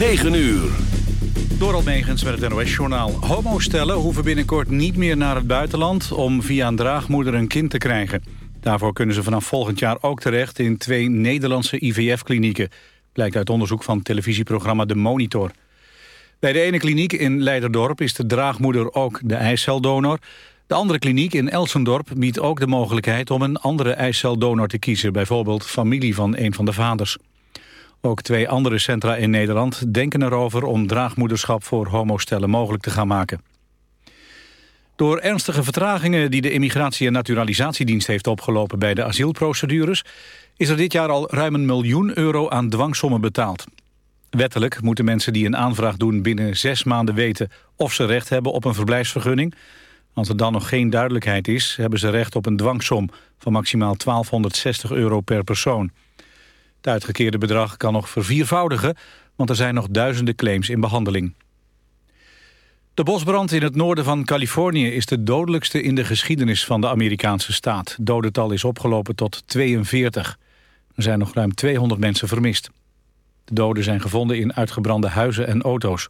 9 uur. Door Almegens met het NOS-journaal. Homostellen hoeven binnenkort niet meer naar het buitenland... om via een draagmoeder een kind te krijgen. Daarvoor kunnen ze vanaf volgend jaar ook terecht... in twee Nederlandse IVF-klinieken. Blijkt uit onderzoek van televisieprogramma De Monitor. Bij de ene kliniek in Leiderdorp is de draagmoeder ook de eiceldonor. De andere kliniek in Elsendorp biedt ook de mogelijkheid... om een andere eiceldonor te kiezen. Bijvoorbeeld familie van een van de vaders. Ook twee andere centra in Nederland denken erover om draagmoederschap voor homostellen mogelijk te gaan maken. Door ernstige vertragingen die de Immigratie- en Naturalisatiedienst heeft opgelopen bij de asielprocedures, is er dit jaar al ruim een miljoen euro aan dwangsommen betaald. Wettelijk moeten mensen die een aanvraag doen binnen zes maanden weten of ze recht hebben op een verblijfsvergunning. Als er dan nog geen duidelijkheid is, hebben ze recht op een dwangsom van maximaal 1260 euro per persoon. Het uitgekeerde bedrag kan nog verviervoudigen, want er zijn nog duizenden claims in behandeling. De bosbrand in het noorden van Californië is de dodelijkste in de geschiedenis van de Amerikaanse staat. Dodental is opgelopen tot 42. Er zijn nog ruim 200 mensen vermist. De doden zijn gevonden in uitgebrande huizen en auto's.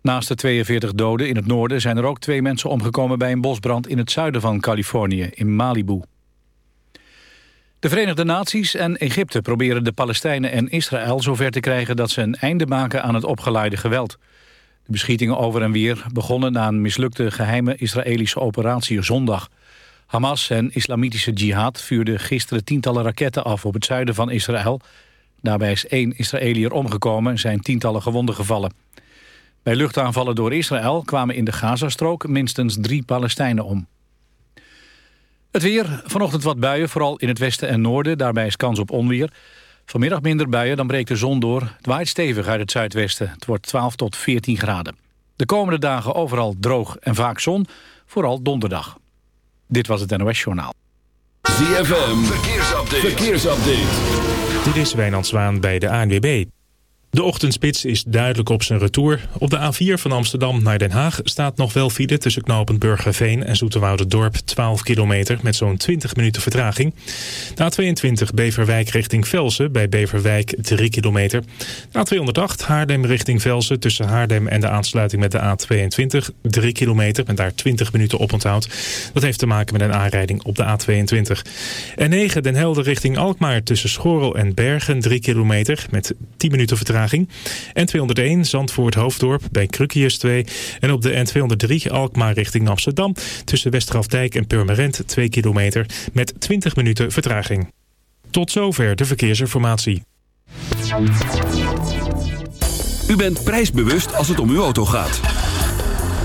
Naast de 42 doden in het noorden zijn er ook twee mensen omgekomen bij een bosbrand in het zuiden van Californië, in Malibu. De Verenigde Naties en Egypte proberen de Palestijnen en Israël zover te krijgen dat ze een einde maken aan het opgeleide geweld. De beschietingen over en weer begonnen na een mislukte geheime Israëlische operatie zondag. Hamas en Islamitische Jihad vuurden gisteren tientallen raketten af op het zuiden van Israël. Daarbij is één Israëliër omgekomen en zijn tientallen gewonden gevallen. Bij luchtaanvallen door Israël kwamen in de Gazastrook minstens drie Palestijnen om. Het weer, vanochtend wat buien, vooral in het westen en noorden. Daarbij is kans op onweer. Vanmiddag minder buien, dan breekt de zon door. Het waait stevig uit het zuidwesten. Het wordt 12 tot 14 graden. De komende dagen overal droog en vaak zon, vooral donderdag. Dit was het NOS Journaal. ZFM, verkeersupdate. verkeersupdate. Dit is Wijnand Zwaan bij de ANWB. De ochtendspits is duidelijk op zijn retour. Op de A4 van Amsterdam naar Den Haag staat nog wel file tussen knooppunt Burgerveen en Dorp 12 kilometer met zo'n 20 minuten vertraging. De A22 Beverwijk richting Velsen bij Beverwijk 3 kilometer. De A208 Haardem richting Velsen tussen Haardem en de aansluiting met de A22 3 kilometer met daar 20 minuten oponthoud. Dat heeft te maken met een aanrijding op de A22. En 9 Den Helder richting Alkmaar tussen Schorel en Bergen 3 kilometer met 10 minuten vertraging. En 201 Zandvoort Hoofddorp bij Krukius 2. En op de N203 Alkmaar richting Amsterdam tussen Westerafdijk en Purmerend 2 kilometer met 20 minuten vertraging. Tot zover de verkeersinformatie. U bent prijsbewust als het om uw auto gaat.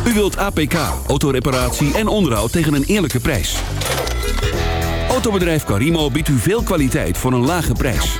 U wilt APK, autoreparatie en onderhoud tegen een eerlijke prijs. Autobedrijf Carimo biedt u veel kwaliteit voor een lage prijs.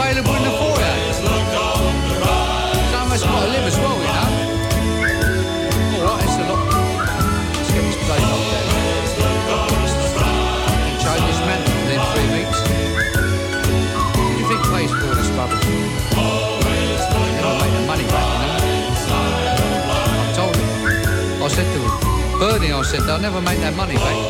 Available in the foyer. Us got to live as well, you know. All right, it's a lot. Let's get this place up there. Change this man within three weeks. What do you think pays for this rubbish? Never make the money back, you know. I told him. I said to him, Bernie, I said, they'll never make that money back.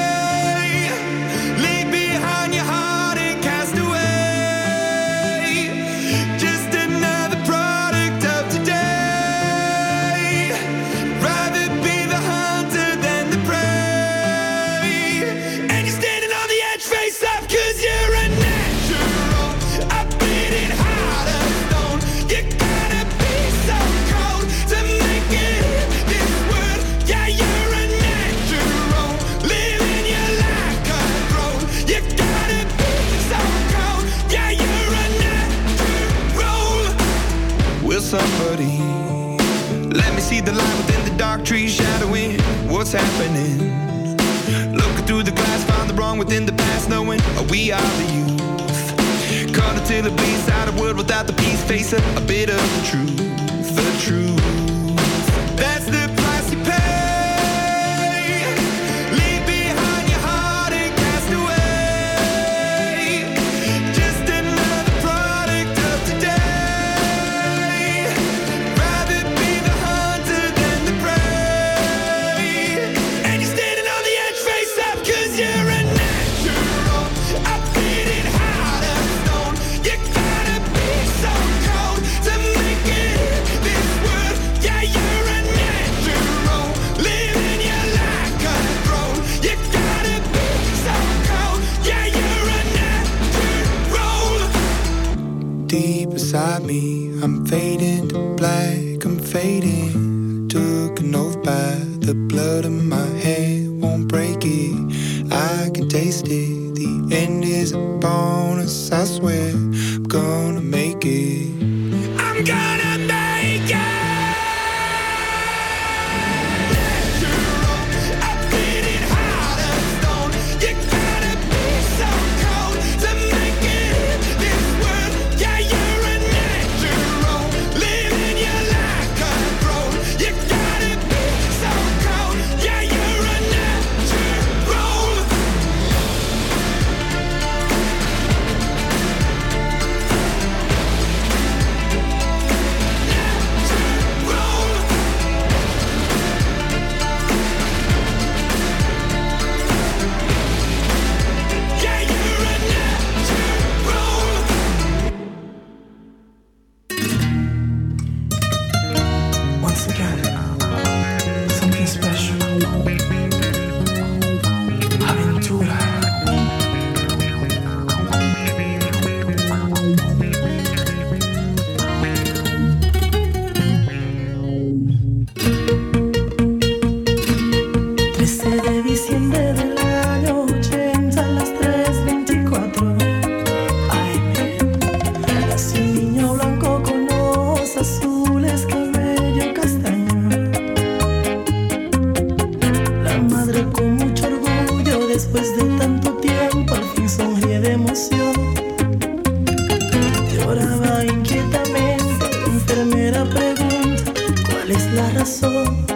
What's happening? Looking through the glass, find the wrong within the past, knowing we are the youth. Caught until it bleeds out a world without the peace, face a, a bit of the truth, the truth. Inside me, I'm fading to black, I'm fading. Took an oath by the blood of my Lloraba inquietamente, la enfermera pregunta cuál es la razón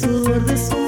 Sudor de su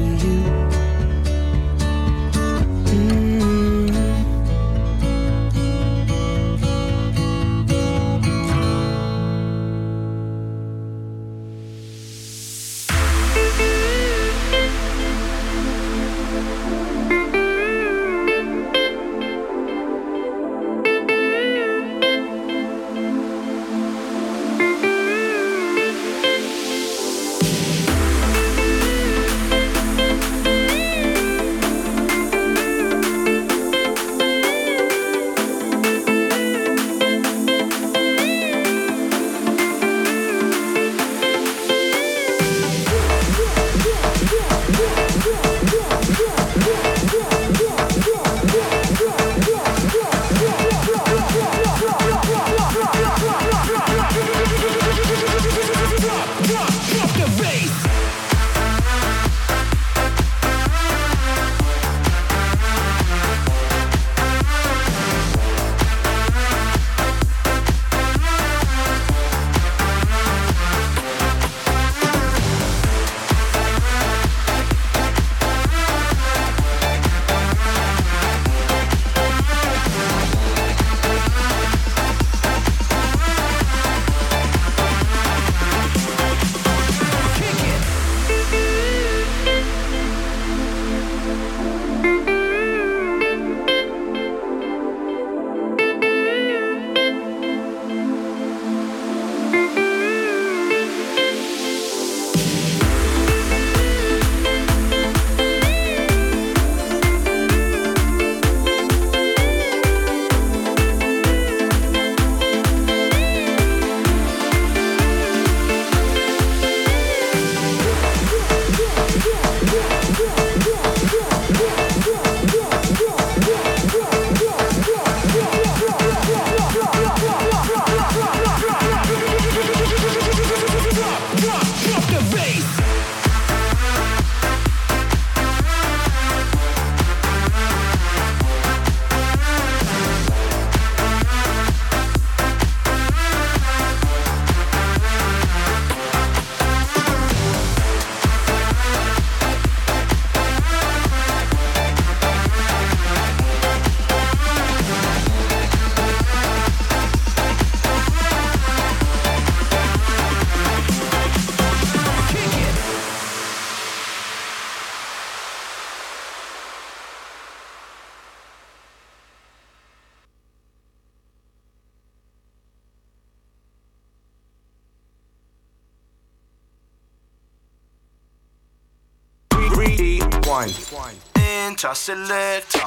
Rewind. Enter selector.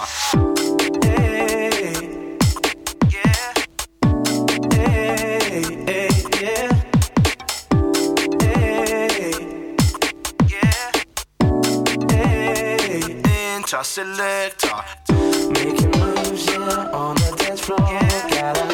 Hey, yeah. Hey, hey, yeah. Hey, yeah. Hey, enter selector. Making moves, yeah, on the dance floor. Yeah. Gotta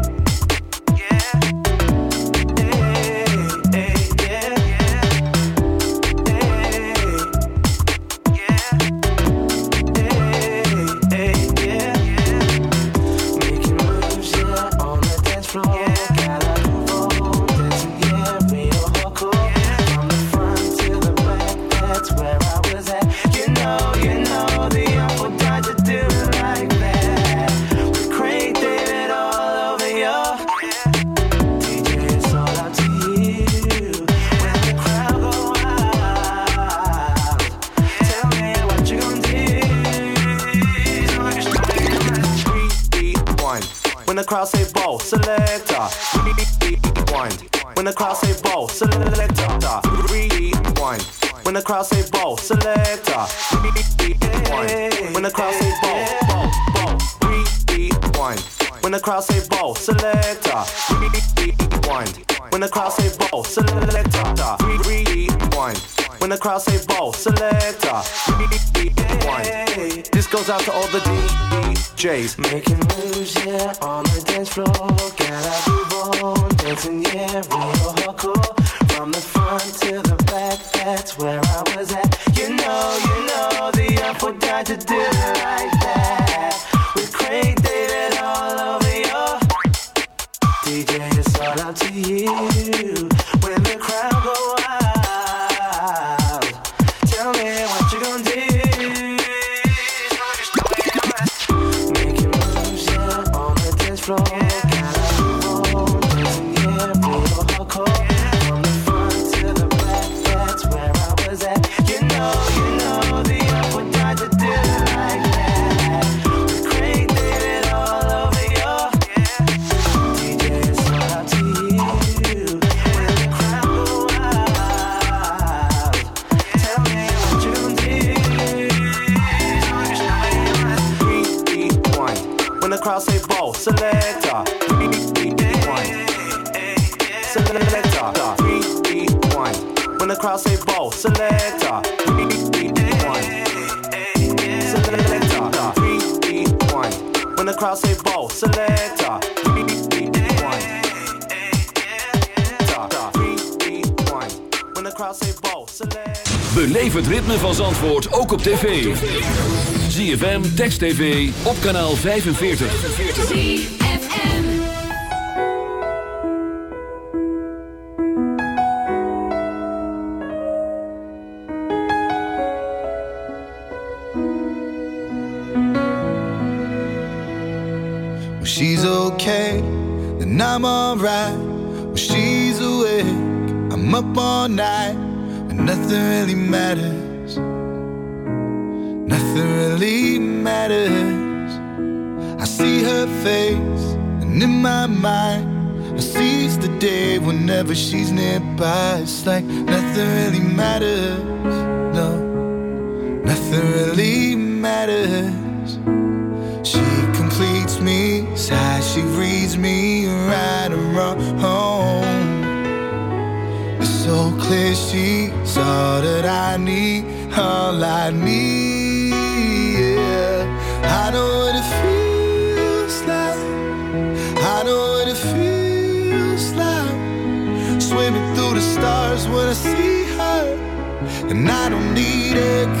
selector. Rewind. When the crowd say ball, selector. Rewind. When the crowd say ball, selector. Rewind. When the crowd say ball, ball, ball. Rewind. When the crowd say ball, selector. Rewind. When the crowd say ball, selector. Rewind. When the crowd say ball, selector. Rewind. This goes out to all the DJs. Making moves, yeah, on the floor. Selector. Selector. Beleef het ritme van Zandvoort ook op tv. ZFM, Text TV, op kanaal 45. ZFM. When she's okay, then I'm alright. When she's awake, I'm up all night, and nothing really matters. Day whenever she's nearby. It's like nothing really matters. No, nothing really matters. She completes me, sighs, she reads me right and wrong. It's so clear she's all that I need, all I need. break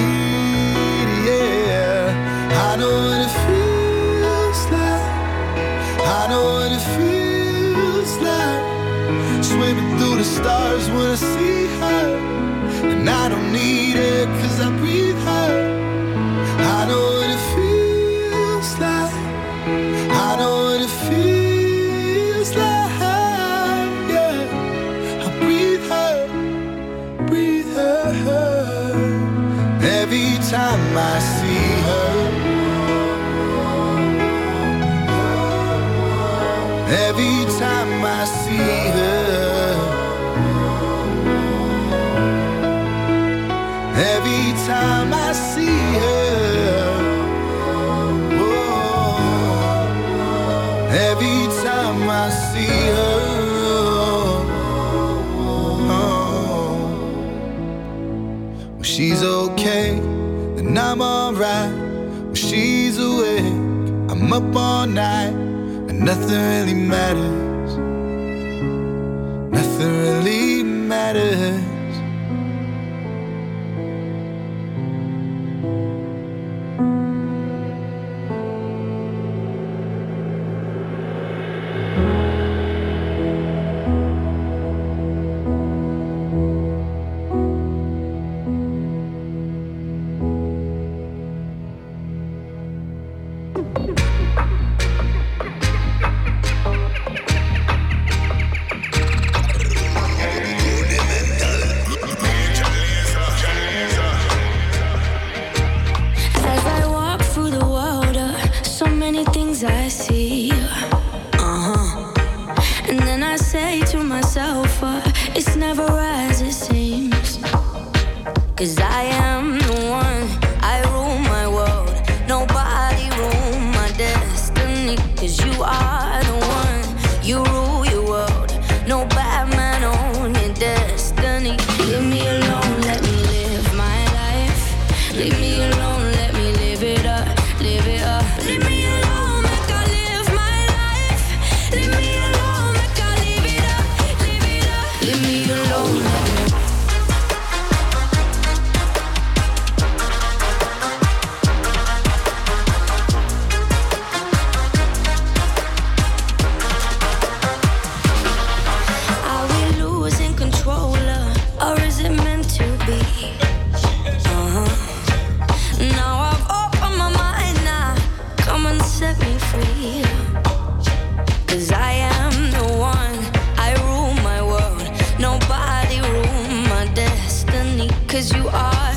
to see her. And I Up all night, but nothing really matters. Nothing really matters. nobody rule my destiny, cause you are.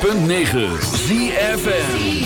106.9 ZFN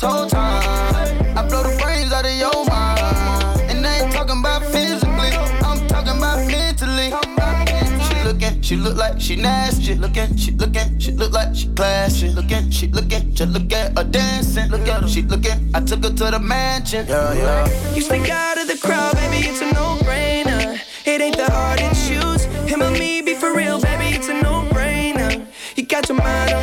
This whole time? I blow the brains out of your mind. And I ain't talking about physically, I'm talking about mentally. She looking, she look like she nasty. Looking, she looking, she look like she classy. Looking, she looking, just look at her dancing. Look at her, she looking. I took her to the mansion. Yeah, yeah. You stick out of the crowd, baby, it's a no-brainer. It ain't that hard to choose. Him or me, be for real, baby, it's a no-brainer. You got your mind on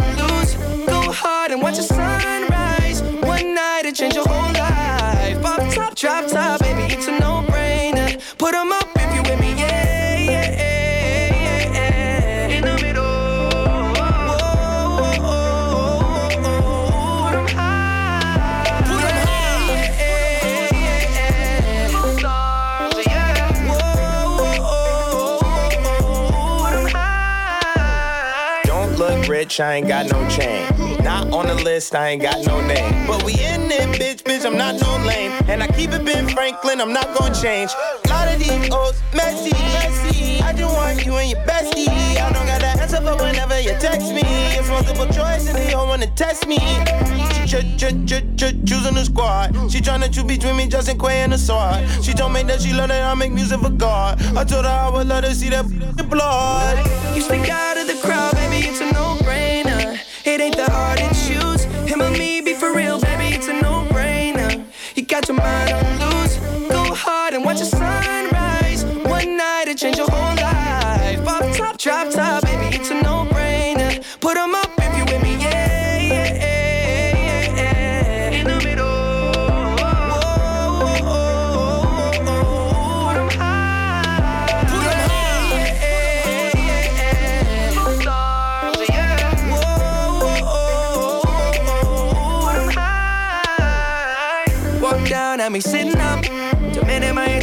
I ain't got no chain. Not on the list, I ain't got no name. But we in it, bitch, bitch, I'm not no lame. And I keep it Ben Franklin, I'm not gonna change. lot of these messy, messy. You text me. It's multiple choice and they all wanna test me. She ch ch ch ch choosing the squad. She tryna choose between me, Justin Quay and the sword. She told me that she love that I make music for God. I told her I would let her see that blood. You stick out of the crowd, baby, it's a no-brainer. It ain't that hard to choose. Him or me, be for real, baby, it's a no-brainer. You got your mind on loose. Go hard and watch the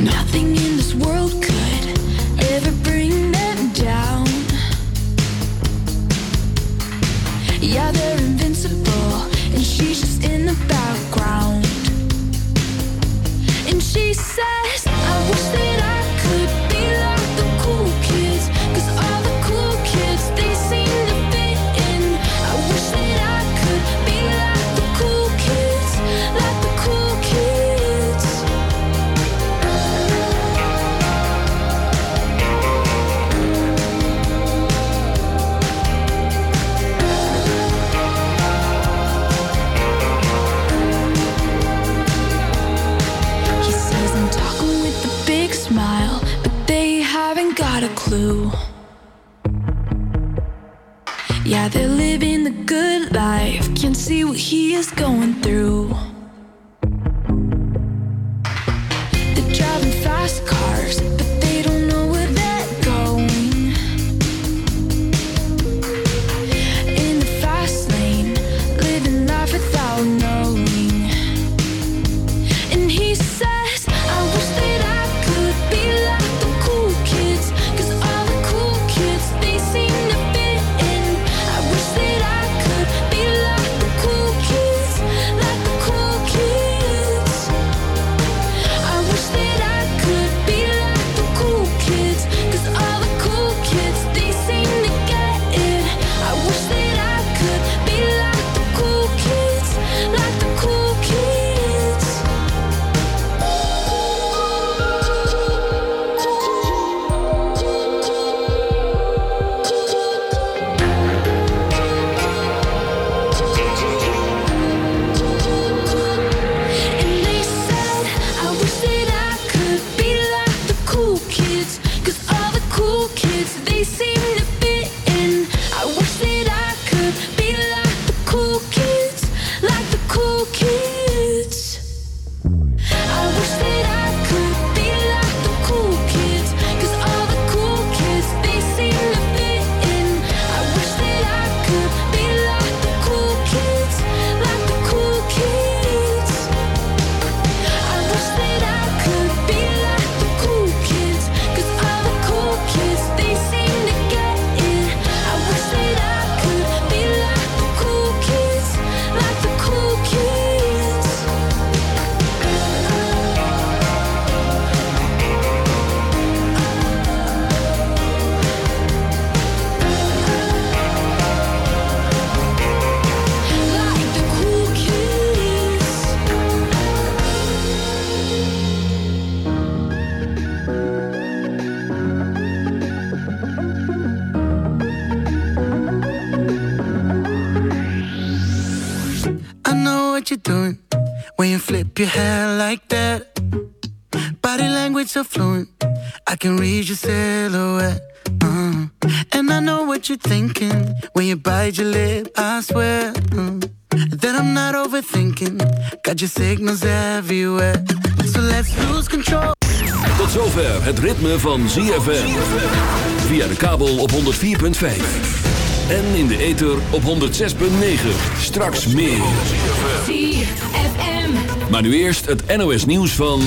Nothing in this world could ever bring them down. Yeah, they're invincible, and she's just in the background. And she said. through silhouette. Uh. And I know what you're thinking when you bite your lip. I swear uh. that I'm not overthinking. Got your signals everywhere. So let's lose control. Tot zover het ritme van ZFM. Via de kabel op 104.5. En in de ether op 106.9. Straks meer. Maar nu eerst het NOS nieuws van...